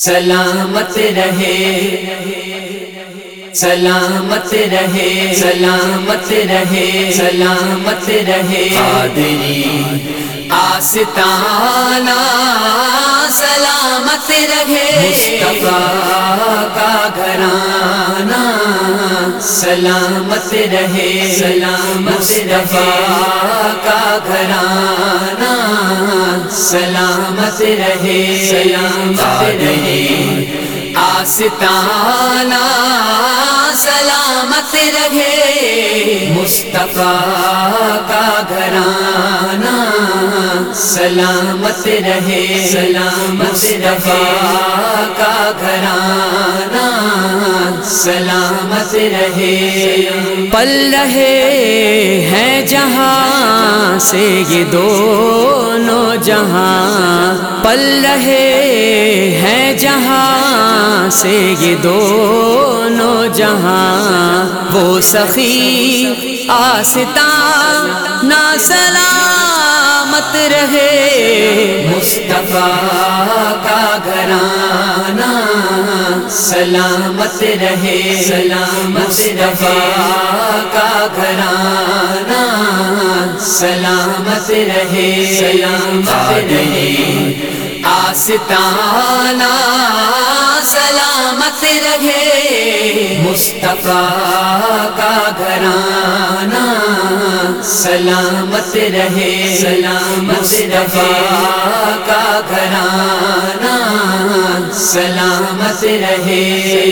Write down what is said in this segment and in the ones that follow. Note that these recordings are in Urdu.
سلامت رہے۔ سلامت رہے۔ سلامت رہے۔ سلامت رہے۔ قادری آستانہ۔ سلامت رہے۔ مصطفیٰ کا گھرانہ سلامت رہے۔ سلامت مصطفیٰ کا گھرانہ سلامت رہے۔ سلامت رہے۔ آستانہ رہے مصطفیٰ کا گھرانہ سلامت رہے۔ سلامت مصطفیٰ کا گھرانہ سلامت رہے۔ پل رہے ہیں جہاں سے یہ دونوں جہاں۔ پل رہے ہیں جہاں سے یہ دونوں جہاں۔ وہ سخی آستان نا سلامت رہے۔ مصطفیٰ کا گھرانہ۔ سلامت رہے سلامت کا گھرانہ سلامت رہے۔ سلامت رہے۔ آستانہ سلامت رہے۔ مصطفیٰ کا گھرانہ سلامت رہے۔ سلامت مصطفیٰ کا گھرانہ سلامت رہے۔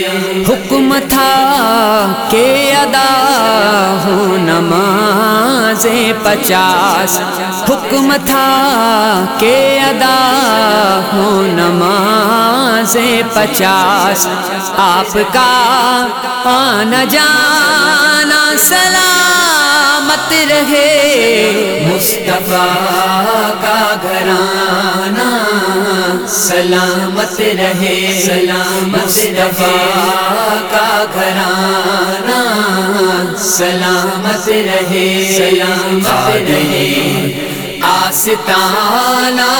حکم تھا کہ ادا ہو نماز پچاس۔ حکم تھا کہ ادا ہو نماز پچاس۔ آپ کا آنا جانا سلامت رہے۔ مصطفیٰ کا گھران سلامت رہے سلامت کا گھرانہ سلامت رہے۔ سلامت رہے۔ آستانہ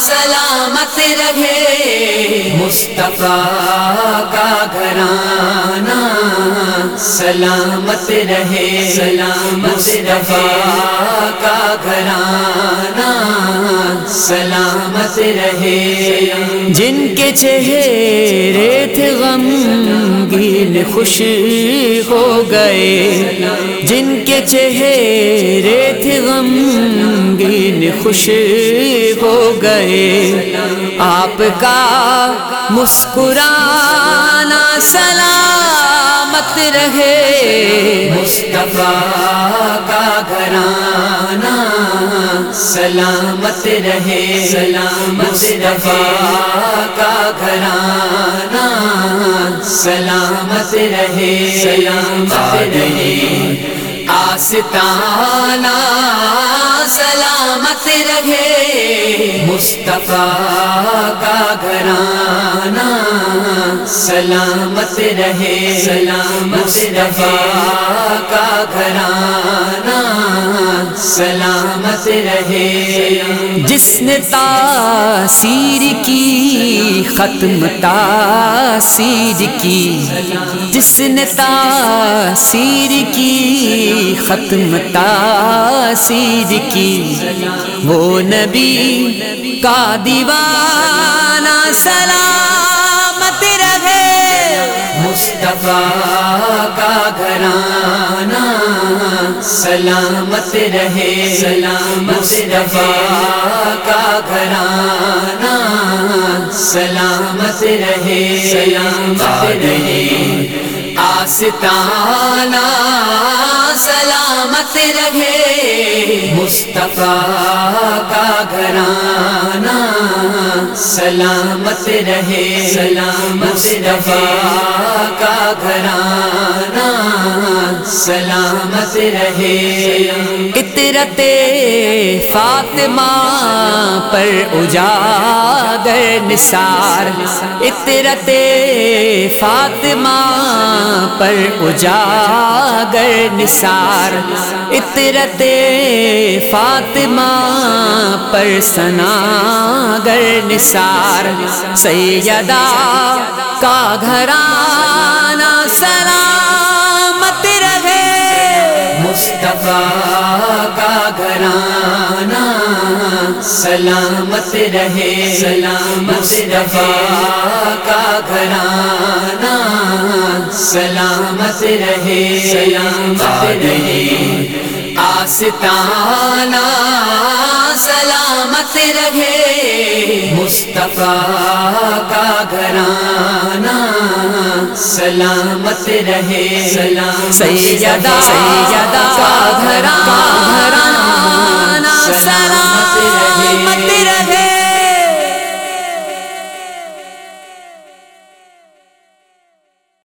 سلامت رہے۔ مصطفیٰ کا گھرانہ سلامت رہے سلامت مصطفیٰ کا گھرانہ سلامت رہے۔ جن کے چہرے تھے غم گیل خوش ہو گئے۔ جن کے چہرے تھے غم گیل خوش ہو گئے۔ آپ کا مسکرانا سلامت رہے۔ مصطفیٰ کا گھرانہ سلامت رہے۔ سلامت مصطفیٰ کا گھرانہ سلامت رہے۔ سلامت رہے۔ آستانہ سلامت رہے۔ مصطفیٰ کا گھرانہ سلامت رہے۔ سلامت مصطفیٰ کا گھرانہ سلامت رہے۔ جس نے تاثیر کی ختم تاثیر کی۔ جس نے تاثیر کی ختم تاثیر کی۔ وہ نبی کا دیوانہ سلامت رہے۔ مصطفیٰ سلامت رہے سلامت مصطفیٰ کا گھرانہ سلامت رہے۔ سلامت رہے۔ آستانہ سلامت رہے۔ مصطفیٰ کا گھرانہ سلامت رہے۔ سلامت مصطفیٰ کا گھرانہ سلامت رہے۔ اطرت فاطمہ پر اجاگر نثار اطرت فاطمہ پر اجاگر نثار۔ اطرت فاطمہ پر سناگر نثار۔ سیدہ کا گھرانہ سلامت رہے۔ مصطفیٰ سلامت رہے سلامت مصطفیٰ کا گھرانہ سلامت رہے سلامت رہے۔ آستانہ سلامت رہے۔ مصطفیٰ کا گھرانہ سلامت رہے۔ سلام سیدہ سیدہ